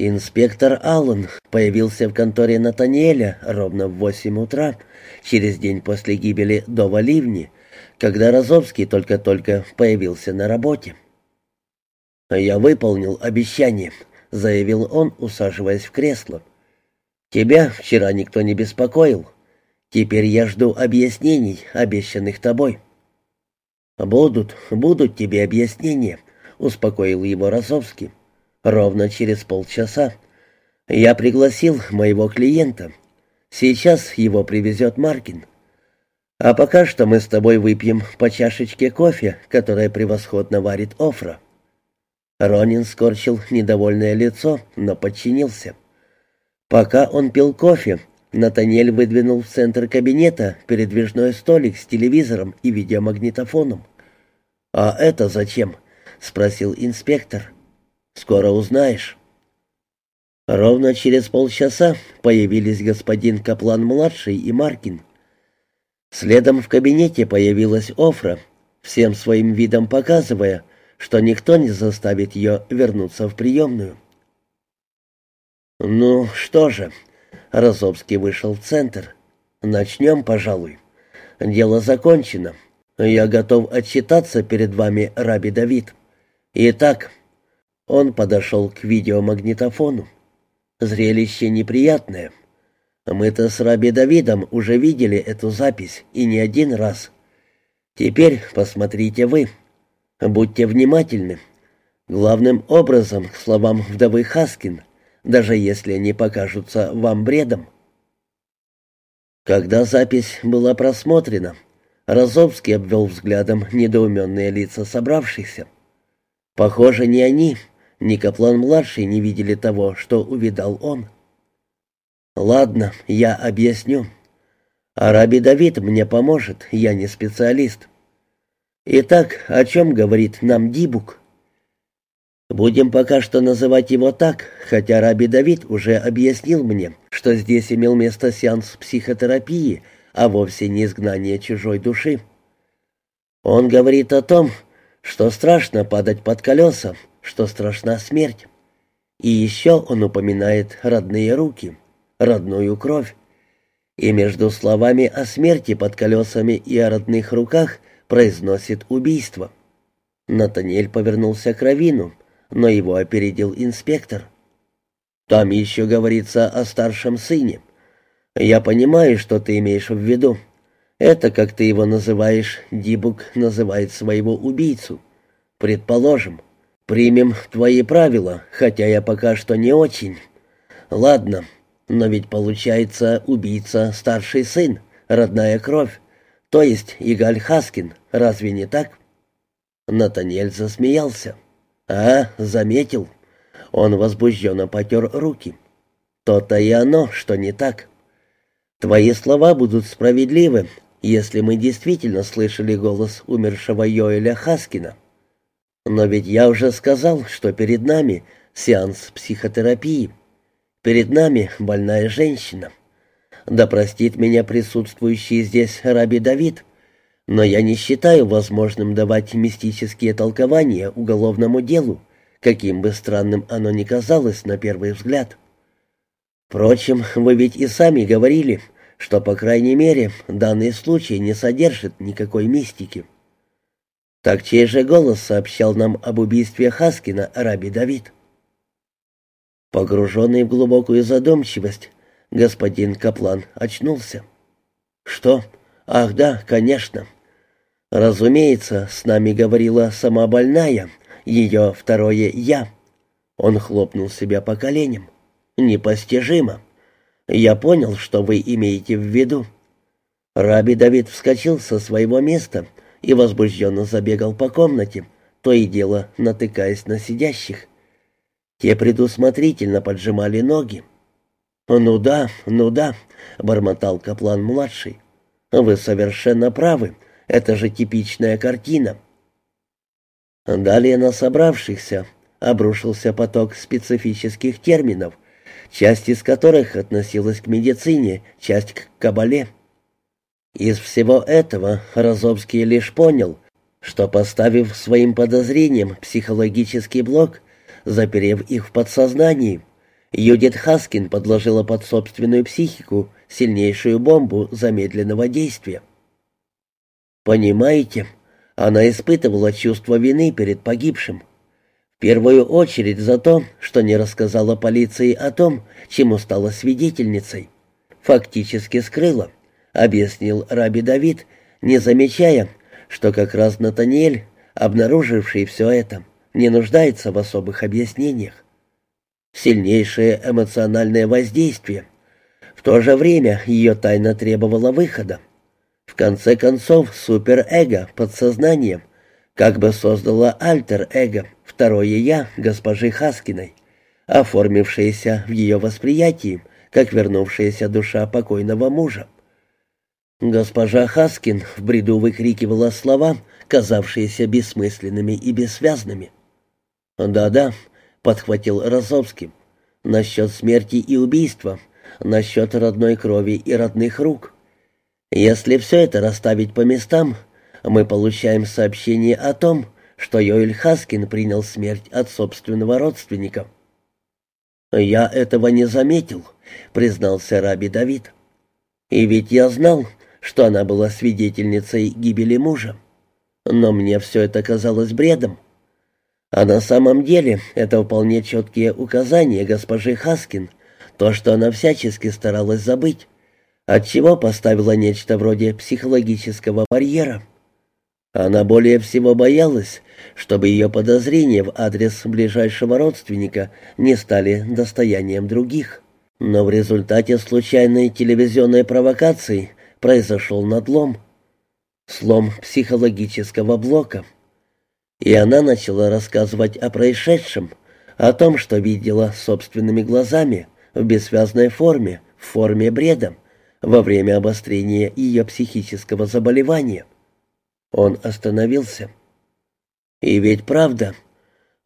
Инспектор Аллен появился в конторе Натаниэля ровно в восемь утра, через день после гибели Дова Ливни, когда Розовский только-только появился на работе. «Я выполнил обещание», — заявил он, усаживаясь в кресло. «Тебя вчера никто не беспокоил. Теперь я жду объяснений, обещанных тобой». «Будут, будут тебе объяснения», — успокоил его Розовский. «Ровно через полчаса. Я пригласил моего клиента. Сейчас его привезет Маркин. А пока что мы с тобой выпьем по чашечке кофе, которое превосходно варит Офра». Ронин скорчил недовольное лицо, но подчинился. Пока он пил кофе, Натаниэль выдвинул в центр кабинета передвижной столик с телевизором и видеомагнитофоном. «А это зачем?» — спросил инспектор. «Скоро узнаешь». Ровно через полчаса появились господин Каплан-младший и Маркин. Следом в кабинете появилась Офра, всем своим видом показывая, что никто не заставит ее вернуться в приемную. «Ну что же», — Розовский вышел в центр, — «начнем, пожалуй. Дело закончено. Я готов отчитаться перед вами, Раби Давид. Итак...» Он подошел к видеомагнитофону. Зрелище неприятное. Мы-то с Раби Давидом уже видели эту запись, и не один раз. Теперь посмотрите вы. Будьте внимательны. Главным образом к словам вдовы Хаскин, даже если они покажутся вам бредом. Когда запись была просмотрена, Розовский обвел взглядом недоуменные лица собравшихся. Похоже, ни они, ни Каплан-младший не видели того, что увидал он. «Ладно, я объясню. Араби Давид мне поможет, я не специалист. Итак, о чем говорит нам Дибук? Будем пока что называть его так, хотя Раби Давид уже объяснил мне, что здесь имел место сеанс психотерапии, а вовсе не изгнание чужой души. Он говорит о том, что страшно падать под колеса, что страшна смерть. И еще он упоминает родные руки, родную кровь. И между словами о смерти под колесами и о родных руках произносит убийство. Натаниэль повернулся к Равину, но его опередил инспектор. «Там еще говорится о старшем сыне. Я понимаю, что ты имеешь в виду. Это, как ты его называешь, Дибук называет своего убийцу. Предположим, примем твои правила, хотя я пока что не очень. Ладно, но ведь получается убийца старший сын, родная кровь. То есть Игаль Хаскин, разве не так? Натаниэль засмеялся. А, заметил. Он возбужденно потер руки. То-то и оно, что не так. Твои слова будут справедливы, если мы действительно слышали голос умершего Йоэля Хаскина. Но ведь я уже сказал, что перед нами сеанс психотерапии. Перед нами больная женщина. Да простит меня присутствующий здесь Раби Давид, но я не считаю возможным давать мистические толкования уголовному делу, каким бы странным оно ни казалось на первый взгляд. Впрочем, вы ведь и сами говорили, что, по крайней мере, данный случай не содержит никакой мистики. Так чей же голос сообщал нам об убийстве Хаскина Раби Давид? Погруженный в глубокую задумчивость, господин Каплан очнулся. «Что? Ах да, конечно. Разумеется, с нами говорила сама больная, ее второе «я». Он хлопнул себя по коленям. «Непостижимо. Я понял, что вы имеете в виду». Раби Давид вскочил со своего места и возбужденно забегал по комнате, то и дело натыкаясь на сидящих. Те предусмотрительно поджимали ноги. «Ну да, ну да», — бормотал Каплан-младший. «Вы совершенно правы. Это же типичная картина». Далее на собравшихся обрушился поток специфических терминов, часть из которых относилась к медицине, часть к кабале. Из всего этого Розовский лишь понял, что, поставив своим подозрением психологический блок, заперев их в подсознании, Юдит Хаскин подложила под собственную психику сильнейшую бомбу замедленного действия. Понимаете, она испытывала чувство вины перед погибшим. В первую очередь за то, что не рассказала полиции о том, чему стала свидетельницей. Фактически скрыла, объяснил Раби Давид, не замечая, что как раз Натаниэль, обнаруживший все это, не нуждается в особых объяснениях. Сильнейшее эмоциональное воздействие. В то же время ее тайна требовала выхода. В конце концов, суперэго, подсознанием, как бы создало альтер-эго, второе «я» госпожи Хаскиной, оформившееся в ее восприятии, как вернувшаяся душа покойного мужа. Госпожа Хаскин в бреду выкрикивала слова, казавшиеся бессмысленными и бессвязными. «Да-да», — подхватил Розовский, — «насчет смерти и убийства, насчет родной крови и родных рук. Если все это расставить по местам, мы получаем сообщение о том, что Йоэль Хаскин принял смерть от собственного родственника. «Я этого не заметил», — признался Раби Давид. «И ведь я знал, что она была свидетельницей гибели мужа. Но мне все это казалось бредом. А на самом деле это вполне четкие указания госпожи Хаскин, то, что она всячески старалась забыть, отчего поставила нечто вроде психологического барьера. Она более всего боялась, чтобы ее подозрения в адрес ближайшего родственника не стали достоянием других. Но в результате случайной телевизионной провокации произошел надлом. Слом психологического блока — и она начала рассказывать о происшедшем, о том, что видела собственными глазами, в бессвязной форме, в форме бреда, во время обострения ее психического заболевания. Он остановился. И ведь правда,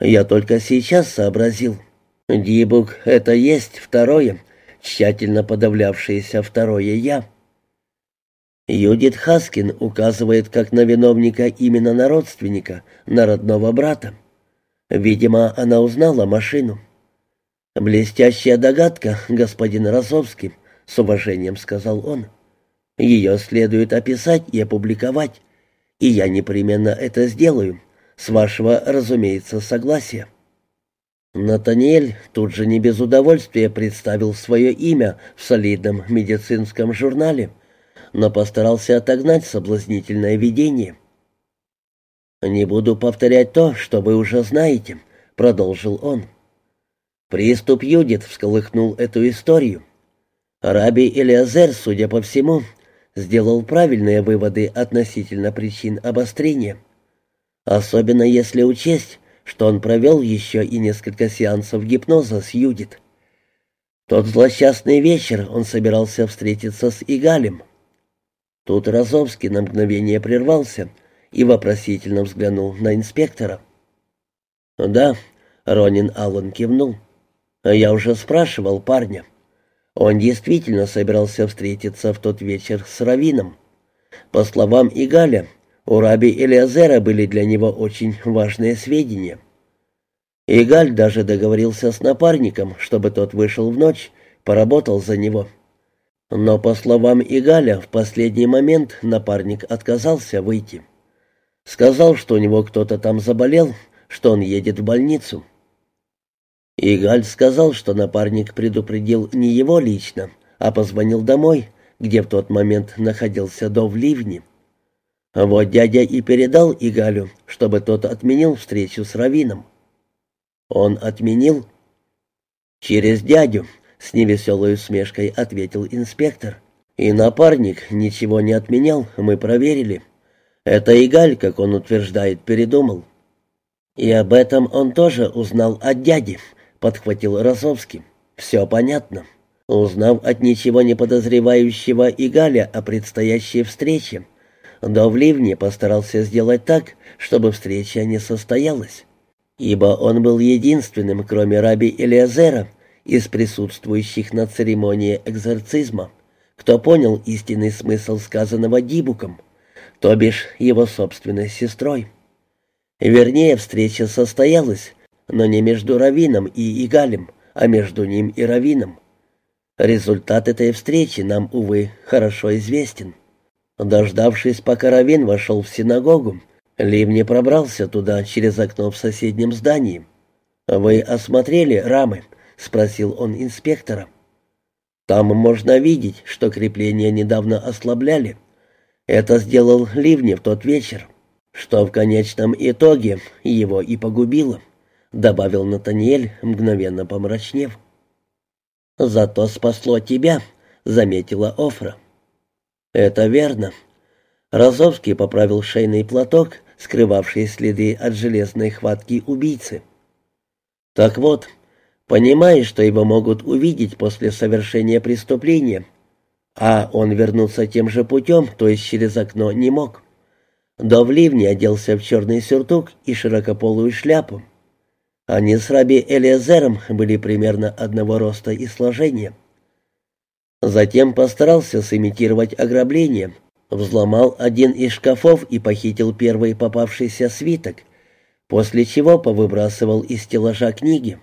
я только сейчас сообразил. Дибук — это есть второе, тщательно подавлявшееся второе «я». Юдит Хаскин указывает как на виновника именно на родственника, на родного брата. Видимо, она узнала машину. «Блестящая догадка, господин Розовский», — с уважением сказал он. «Ее следует описать и опубликовать, и я непременно это сделаю, с вашего, разумеется, согласия». Натаниэль тут же не без удовольствия представил свое имя в солидном медицинском журнале — но постарался отогнать соблазнительное видение. «Не буду повторять то, что вы уже знаете», — продолжил он. Приступ Юдит всколыхнул эту историю. Раби Элиазер, судя по всему, сделал правильные выводы относительно причин обострения. Особенно если учесть, что он провел еще и несколько сеансов гипноза с Юдит. Тот злосчастный вечер он собирался встретиться с Игалем. Тут Розовский на мгновение прервался и вопросительно взглянул на инспектора. «Да», — Ронин Аллен кивнул. «Я уже спрашивал парня. Он действительно собирался встретиться в тот вечер с Равином. По словам Игаля, у раби Элиазера были для него очень важные сведения. Игаль даже договорился с напарником, чтобы тот вышел в ночь, поработал за него». Но, по словам Игаля, в последний момент напарник отказался выйти. Сказал, что у него кто-то там заболел, что он едет в больницу. Игаль сказал, что напарник предупредил не его лично, а позвонил домой, где в тот момент находился до в ливне. Вот дядя и передал Игалю, чтобы тот отменил встречу с Равином. Он отменил. Через дядю, с невеселой усмешкой ответил инспектор. «И напарник ничего не отменял, мы проверили. Это Игаль, как он утверждает, передумал». «И об этом он тоже узнал от дяди», — подхватил Розовский. «Все понятно». Узнав от ничего не подозревающего Игаля о предстоящей встрече, до в ливне постарался сделать так, чтобы встреча не состоялась. Ибо он был единственным, кроме раби Элиазера, из присутствующих на церемонии экзорцизма, кто понял истинный смысл сказанного Дибуком, то бишь его собственной сестрой. Вернее, встреча состоялась, но не между Равином и Игалем, а между ним и Равином. Результат этой встречи нам, увы, хорошо известен. Дождавшись, пока Равин вошел в синагогу, Ливни пробрался туда через окно в соседнем здании. «Вы осмотрели рамы?» — спросил он инспектора. «Там можно видеть, что крепления недавно ослабляли. Это сделал Ливни в тот вечер, что в конечном итоге его и погубило», — добавил Натаниэль, мгновенно помрачнев. «Зато спасло тебя», — заметила Офра. «Это верно». Розовский поправил шейный платок, скрывавший следы от железной хватки убийцы. «Так вот, понимая, что его могут увидеть после совершения преступления, а он вернуться тем же путем, то есть через окно, не мог. До ливне оделся в черный сюртук и широкополую шляпу. Они с Раби Элиазером были примерно одного роста и сложения. Затем постарался сымитировать ограбление, взломал один из шкафов и похитил первый попавшийся свиток, после чего повыбрасывал из стеллажа книги.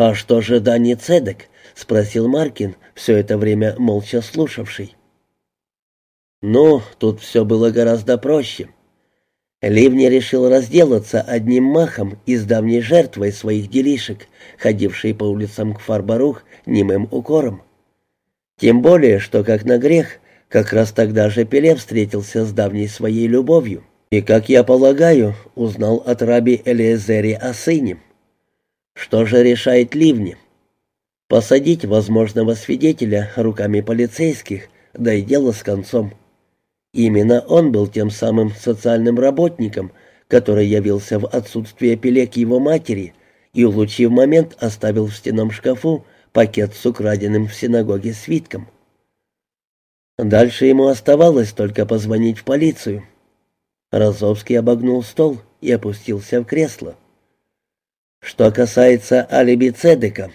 «А что же Дани Цедек?» — спросил Маркин, все это время молча слушавший. «Ну, тут все было гораздо проще». Ливни решил разделаться одним махом и с давней жертвой своих делишек, ходившей по улицам к Фарбарух немым укором. Тем более, что, как на грех, как раз тогда же Пеле встретился с давней своей любовью. И, как я полагаю, узнал от раби Элиезери о сыне. Что же решает Ливни? Посадить возможного свидетеля руками полицейских, да и дело с концом. Именно он был тем самым социальным работником, который явился в отсутствие Пеле к его матери и, улучив момент, оставил в стенном шкафу пакет с украденным в синагоге свитком. Дальше ему оставалось только позвонить в полицию. Розовский обогнул стол и опустился в кресло. Что касается алиби Цедека,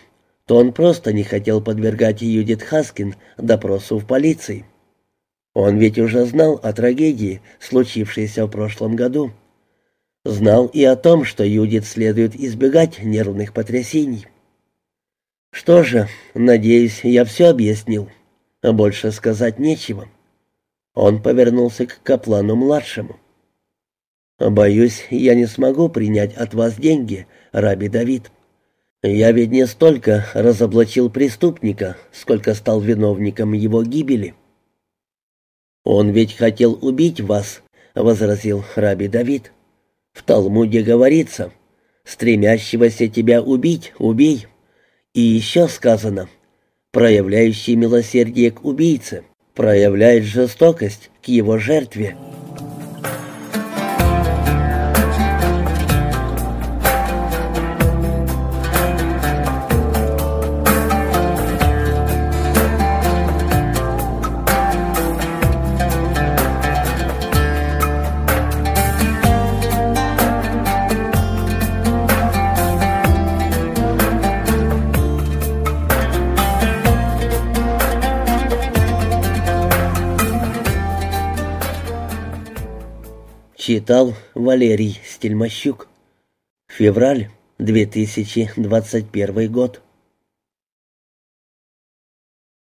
то он просто не хотел подвергать Юдит Хаскин допросу в полиции. Он ведь уже знал о трагедии, случившейся в прошлом году. Знал и о том, что Юдит следует избегать нервных потрясений. Что же, надеюсь, я все объяснил. Больше сказать нечего. Он повернулся к Каплану-младшему. «Боюсь, я не смогу принять от вас деньги, Раби Давид. Я ведь не столько разоблачил преступника, сколько стал виновником его гибели». «Он ведь хотел убить вас», — возразил Раби Давид. «В Талмуде говорится, стремящегося тебя убить, убей». И еще сказано, проявляющий милосердие к убийце, проявляет жестокость к его жертве. Читал Валерий Стельмощук. Февраль 2021 год.